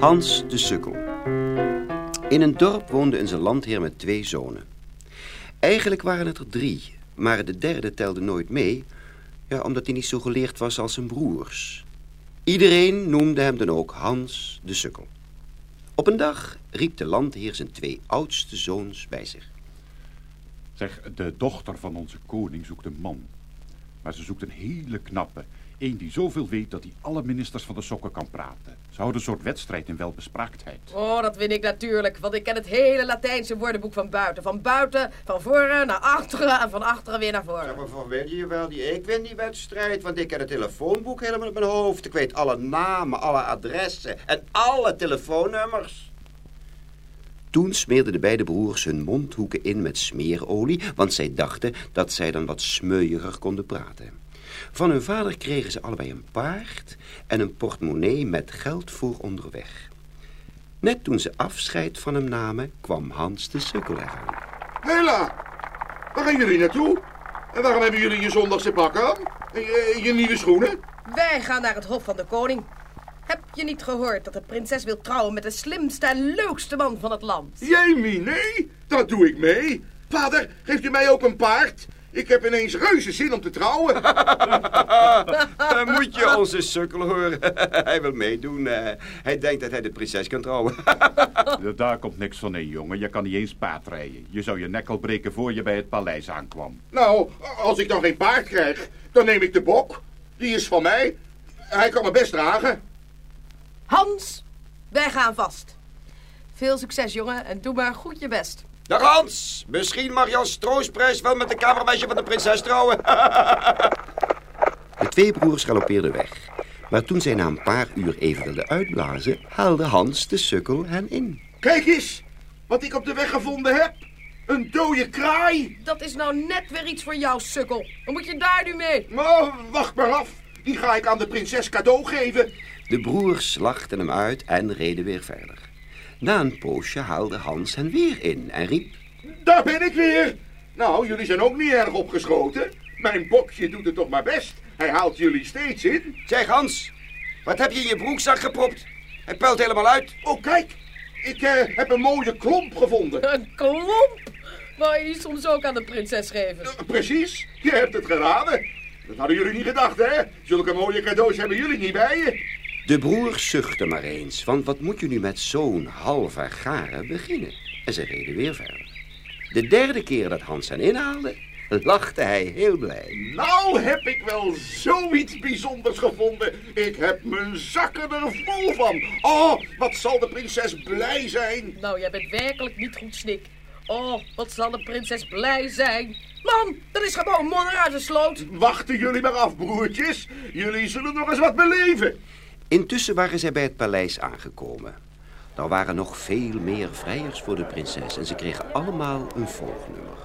Hans de Sukkel. In een dorp woonde een landheer met twee zonen. Eigenlijk waren het er drie, maar de derde telde nooit mee... Ja, omdat hij niet zo geleerd was als zijn broers. Iedereen noemde hem dan ook Hans de Sukkel. Op een dag riep de landheer zijn twee oudste zoons bij zich. Zeg, de dochter van onze koning zoekt een man. Maar ze zoekt een hele knappe. Eén die zoveel weet dat hij alle ministers van de sokken kan praten. Ze houden een soort wedstrijd in welbespraaktheid. Oh, dat win ik natuurlijk, want ik ken het hele Latijnse woordenboek van buiten. Van buiten, van voren naar achteren en van achteren weer naar voren. Zeg maar, van weet je wel, die, ik win die wedstrijd, want ik ken het telefoonboek helemaal op mijn hoofd. Ik weet alle namen, alle adressen en alle telefoonnummers. Toen smeerden de beide broers hun mondhoeken in met smeerolie, want zij dachten dat zij dan wat smeuiger konden praten. Van hun vader kregen ze allebei een paard en een portemonnee met geld voor onderweg. Net toen ze afscheid van hem namen, kwam Hans de Sukkel eraan. Hela, waar gaan jullie naartoe? En waarom hebben jullie je zondagse pak aan? En je, je nieuwe schoenen? Wij gaan naar het hof van de koning. Heb je niet gehoord dat de prinses wil trouwen met de slimste en leukste man van het land? Jamie, nee, dat doe ik mee. Vader, geeft u mij ook een paard? Ik heb ineens reuze zin om te trouwen. Moet je onze sukkel horen. hij wil meedoen. eh. hij denkt dat hij de prinses kan trouwen. Daar komt niks van in, jongen. Je kan niet eens paard rijden. Je zou je nek al breken voor je bij het paleis aankwam. Nou, als ik dan geen paard krijg, dan neem ik de bok. Die is van mij. Hij kan me best dragen. Hans, wij gaan vast. Veel succes, jongen, en doe maar goed je best. Dag Hans, misschien mag je als troostprijs wel met de kamermeisje van de prinses trouwen. de twee broers galoppeerden weg. Maar toen zij na een paar uur even wilden uitblazen, haalde Hans de sukkel hen in. Kijk eens, wat ik op de weg gevonden heb. Een dode kraai. Dat is nou net weer iets voor jou, sukkel. Dan moet je daar nu mee. Oh, wacht maar af. Die ga ik aan de prinses cadeau geven. De broers lachten hem uit en reden weer verder. Na een poosje haalde Hans hen weer in en riep... Daar ben ik weer. Nou, jullie zijn ook niet erg opgeschoten. Mijn bokje doet het toch maar best. Hij haalt jullie steeds in. Zeg Hans, wat heb je in je broekzak gepropt? Hij pelt helemaal uit. Oh, kijk. Ik eh, heb een mooie klomp gevonden. Een klomp? Wou je die soms ook aan de prinses geven? Uh, precies, je hebt het geraden. Dat hadden jullie niet gedacht, hè? Zulke mooie cadeaus hebben jullie niet bij je. De broers zuchtten maar eens, want wat moet je nu met zo'n halve garen beginnen? En ze reden weer verder. De derde keer dat Hans hen inhaalde, lachte hij heel blij. Nou heb ik wel zoiets bijzonders gevonden. Ik heb mijn zakken er vol van. Oh, wat zal de prinses blij zijn. Nou, jij bent werkelijk niet goed, Snik. Oh, wat zal de prinses blij zijn. Man, er is gewoon modder uit de sloot. Wachten jullie maar af, broertjes. Jullie zullen nog eens wat beleven. Intussen waren zij bij het paleis aangekomen. Er waren nog veel meer vrijers voor de prinses en ze kregen allemaal een volgnummer.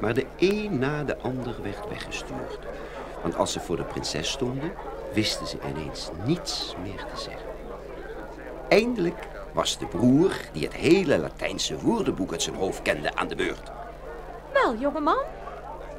Maar de een na de ander werd weggestuurd. Want als ze voor de prinses stonden, wisten ze ineens niets meer te zeggen. Eindelijk was de broer, die het hele Latijnse woordenboek uit zijn hoofd kende, aan de beurt. Wel, jongeman,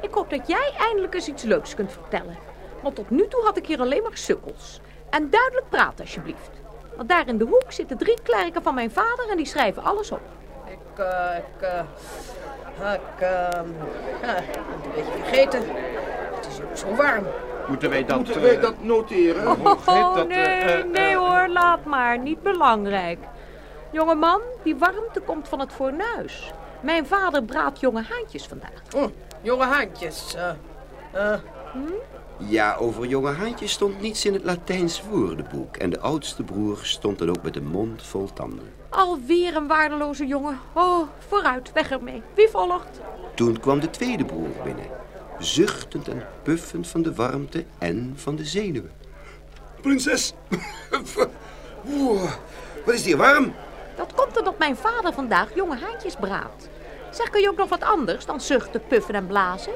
ik hoop dat jij eindelijk eens iets leuks kunt vertellen. Want tot nu toe had ik hier alleen maar sukkels. En duidelijk praten, alsjeblieft. Want daar in de hoek zitten drie klerken van mijn vader en die schrijven alles op. Ik, uh, ik, uh, ik, uh, een beetje vergeten. Het is ook zo warm. Moeten wij dat... Moeten wij dat noteren? Oh, oh dat, nee, nee hoor, laat maar. Niet belangrijk. Jongeman, die warmte komt van het fornuis. Mijn vader braadt jonge haantjes vandaag. Oh, jonge haantjes. Uh, hm? Ja, over jonge haantjes stond niets in het Latijns woordenboek. En de oudste broer stond dan ook met de mond vol tanden. Alweer een waardeloze jongen. Oh, vooruit, weg ermee. Wie volgt? Toen kwam de tweede broer binnen. Zuchtend en puffend van de warmte en van de zenuwen. Prinses, wat is hier warm? Dat komt omdat mijn vader vandaag jonge haantjes braadt. Zeg, kun je ook nog wat anders dan zuchten, puffen en blazen?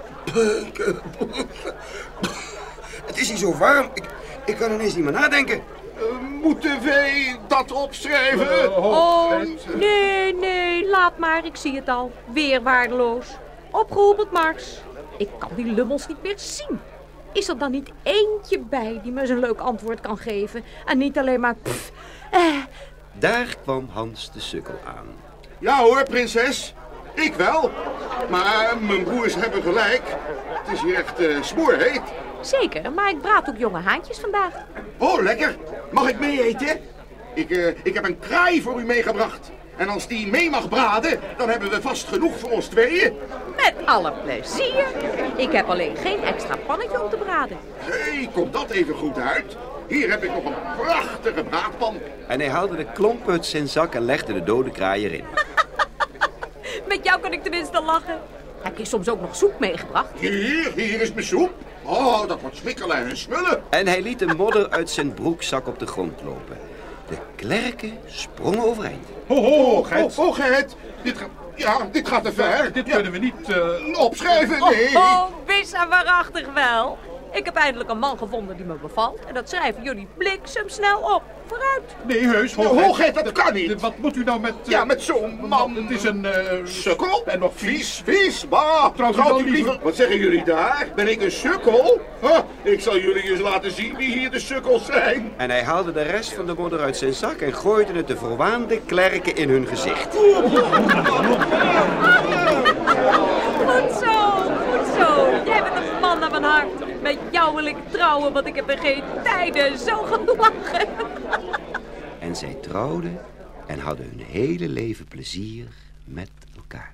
Het is hier zo warm. Ik, ik kan ineens niet meer nadenken. Uh, moeten wij dat opschrijven? Oh, nee, nee, laat maar. Ik zie het al. Weer waardeloos. Opgeroepen, Mars. Ik kan die lummels niet meer zien. Is er dan niet eentje bij die me eens een leuk antwoord kan geven? En niet alleen maar... Pff, eh, Daar kwam Hans de Sukkel aan. Ja hoor, prinses. Ik wel. Maar mijn broers hebben gelijk. Het is hier echt eh smoorheet. zeker, maar ik braad ook jonge haantjes vandaag. Oh, lekker. Mag ik mee eten? Ik, eh, ik heb een kraai voor u meegebracht. En als die mee mag braden, dan hebben we vast genoeg voor ons tweeën. Met alle plezier. Ik heb alleen geen extra pannetje om te braden. Hé, hey, komt dat even goed uit? Hier heb ik nog een prachtige braadpan. En hij haalde de klomp uit zijn zak en legde de dode kraai erin. Met jou kan ik tenminste lachen. Heb je soms ook nog soep meegebracht? Hier, hier is mijn soep. Oh, dat wordt smikkelen en smullen. En hij liet de modder uit zijn broekzak op de grond lopen. De klerken sprongen overeind. Ho, ho, Gert. Oh, oh, Gert. Dit, gaat, ja, dit gaat te ver. Dit Ja, kunnen we niet... eh, Opschrijven, nee. Oh, wis en waarachtig wel. Ik heb eindelijk een man gevonden die me bevalt. En dat schrijven jullie bliksemsnel op. Vooruit. Nee, heus, ho, Ho, Gert, dat kan niet. Wat moet u nou met... eh, Ja, met zo'n man. Het is een... eh, Sukkel? En nog vies, vies. Bah, trouwt u liever... Wat zeggen jullie daar? Ben ik een sukkel? Huh, ik zal jullie eens laten zien wie hier de sukkels zijn. En hij haalde de rest van de modder uit zijn zak en gooide het de verwaande klerken in hun gezicht. Goed zo, goed zo. Jij bent een man naar mijn hart. Met jou wil ik trouwen, want ik heb in geen tijden zo gelachen. En zij trouwden en hadden hun hele leven plezier met elkaar.